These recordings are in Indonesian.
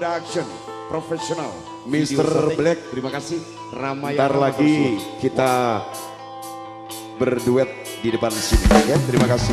production profesional Mr. Black terima kasih Ramai Ntar lagi tersebut. kita berduet di depan sini ya terima kasih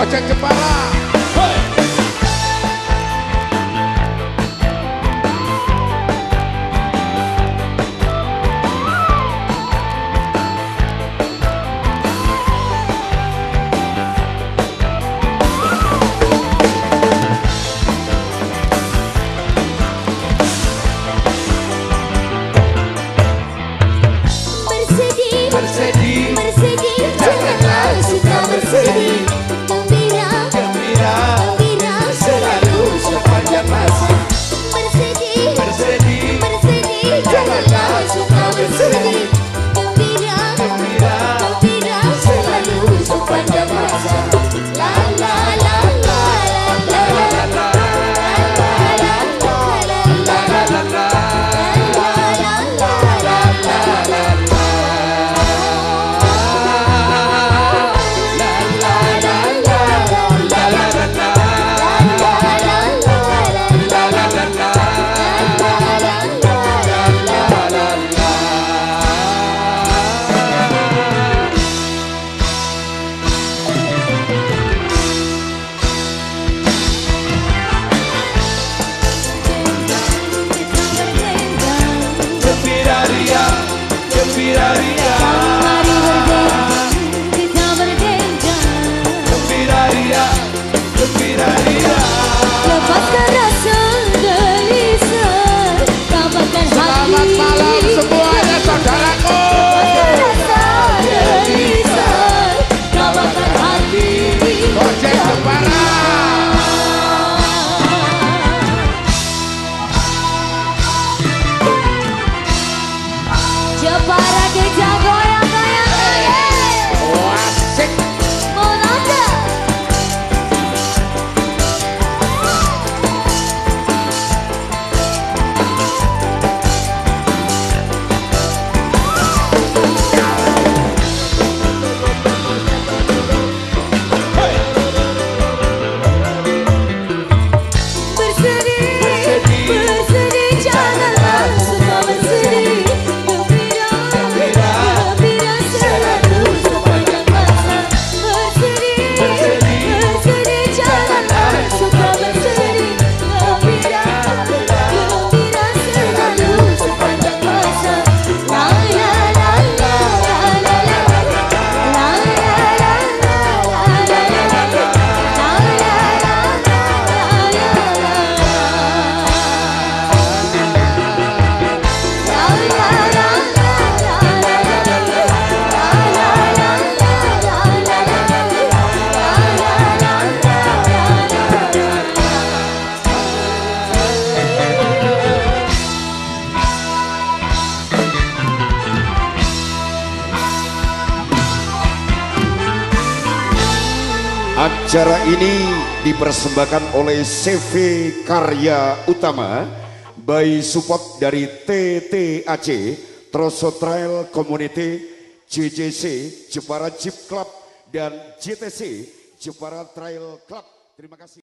Pode aqui parar. Pará. Acara ini dipersembahkan oleh CV Karya Utama by support dari TTAC Troso Trail Community JJC Jepara Jeep Club dan JTC Jepara Trail Club. Terima kasih.